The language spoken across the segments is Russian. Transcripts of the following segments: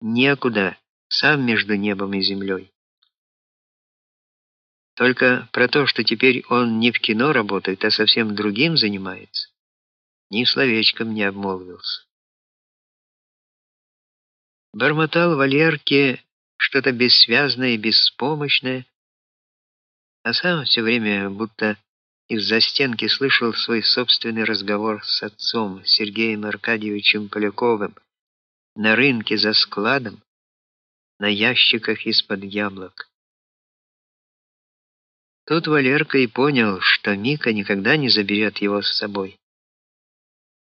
некуда, сам между небом и землей. Только про то, что теперь он не в кино работает, а совсем другим занимается, ни словечком не обмолвился. Бормотал Валерке что-то бессвязное и беспомощное, а сам все время будто из-за стенки слышал свой собственный разговор с отцом Сергеем Аркадьевичем Поляковым на рынке за складом, на ящиках из-под яблок. Тут Валерка и понял, что Мика никогда не заберет его с собой.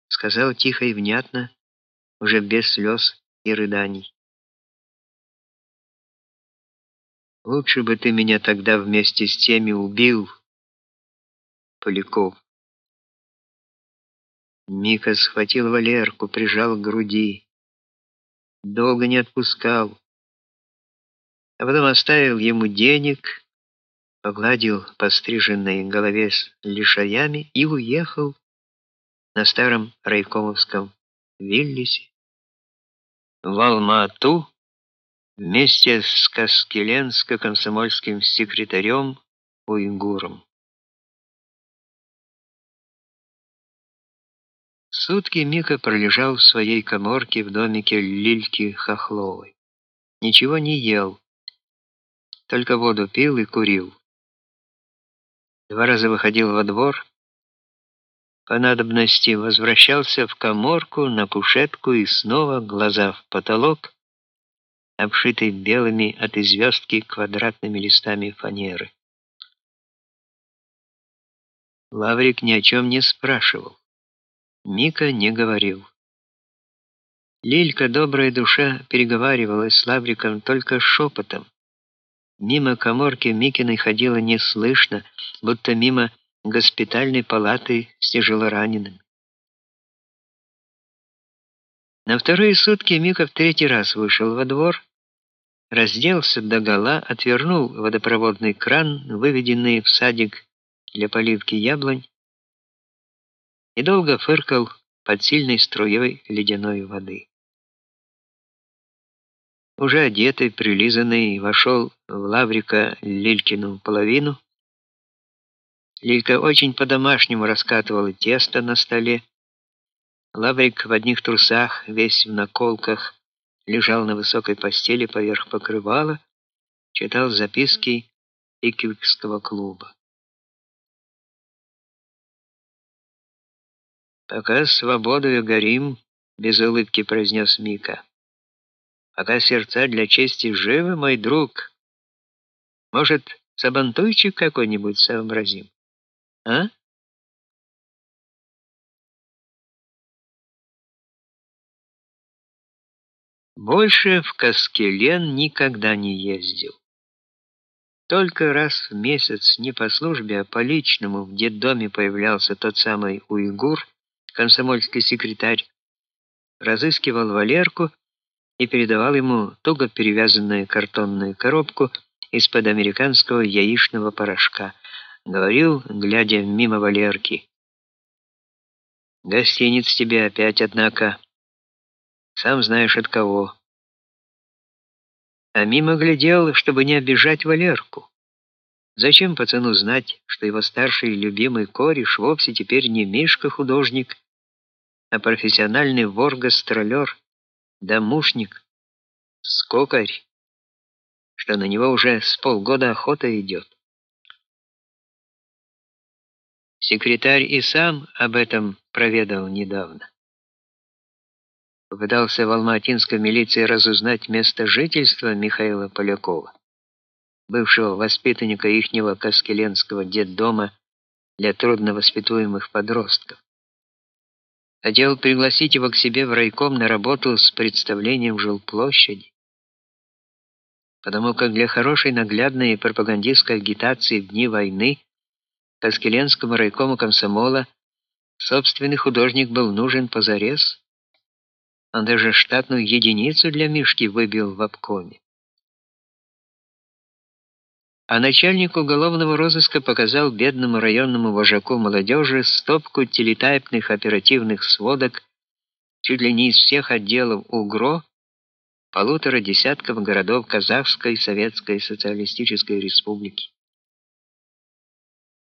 Сказал тихо и внятно, уже без слез и рыданий. Лучше бы ты меня тогда вместе с теми убил, Поляков. Мика схватил Валерку, прижал к груди. Долго не отпускал. А потом оставил ему денег, погладил по стриженной голове с лишаями и уехал на старом райкомовском Виллисе в Алма-Ату вместе с Каскеленско-комсомольским секретарем Уйгуром. Сутки Мика пролежал в своей каморке в домике Лильки Хохловой. Ничего не ел, только воду пил и курил. Два раза выходил во двор, по надобности возвращался в каморку на кушетку и снова глаза в потолок обшитый белыми от известки квадратными листами фанеры. Лаврик ни о чем не спрашивал. Мика не говорил. Лилька, добрая душа, переговаривалась с Лавриком только шепотом. Мимо каморки Микиной ходила неслышно, будто мимо госпитальной палаты с тяжелоранеными. На вторые сутки Мика в третий раз вышел во двор, разделся догола, отвернул водопроводный кран, выведенный в садик для поливки яблонь, и долго фыркал под сильной струей ледяной воды. Уже одетый, прилизанный, вошел в Лаврика Лилькину половину. Лилька очень по-домашнему раскатывала тесто на столе. Лаврик в одних трусах, весь в наколках, лежал на высокой постели поверх покрывала, читал записки Пиквикского клуба. Пока свободою горим, без улыбки произнес Мика. Пока сердца для чести живы, мой друг. Может, сабантуйчик какой-нибудь сообразим? А? Больше в Каскелен никогда не ездил. Только раз в месяц не по службе, а по личному в детдоме появлялся тот самый уйгур, комсомольский секретарь, разыскивал Валерку и передавал ему туго перевязанную картонную коробку из-под американского яичного порошка. Говорил, глядя мимо Валерки: "Гостиниц тебе опять, однако. Сам знаешь от кого". А мимо глядел, чтобы не обижать Валерку. Зачем пацану знать, что его старший любимый кореш вовсе теперь не Мишка-художник, а профессиональный вор-гастролер, домушник, скокарь, что на него уже с полгода охота идет. Секретарь и сам об этом проведал недавно. Попытался в Алматинской милиции разузнать место жительства Михаила Полякова, бывшего воспитанника ихнего Каскеленского детдома для трудновоспитуемых подростков. Хотел пригласить его к себе в райком на работу с представлением жилплощади. Потому как для хорошей наглядной пропагандистской агитации в дни войны Каскеленскому райкому комсомола собственный художник был нужен позарез. Он даже штатную единицу для Мишки выбил в обкоме а начальник уголовного розыска показал бедному районному вожаку молодежи стопку телетайпных оперативных сводок чуть ли не из всех отделов УГРО полутора десятков городов Казахской Советской Социалистической Республики.